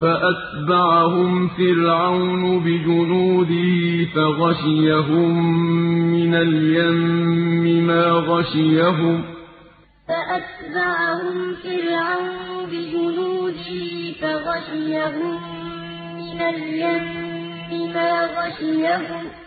فَأَتْبَعَهُمْ فِرْعَوْنُ بِجُنُودِهِ فَغَشِيَهُم مِّنَ الْيَمِّ مَا غَشِيَهُمْ. فَأَتْبَعَهُمْ فِرْعَوْنُ بِجُنُودِهِ فَغَشِيَهُم مِّنَ الْيَمِّ مَا غَشِيَهُمْ.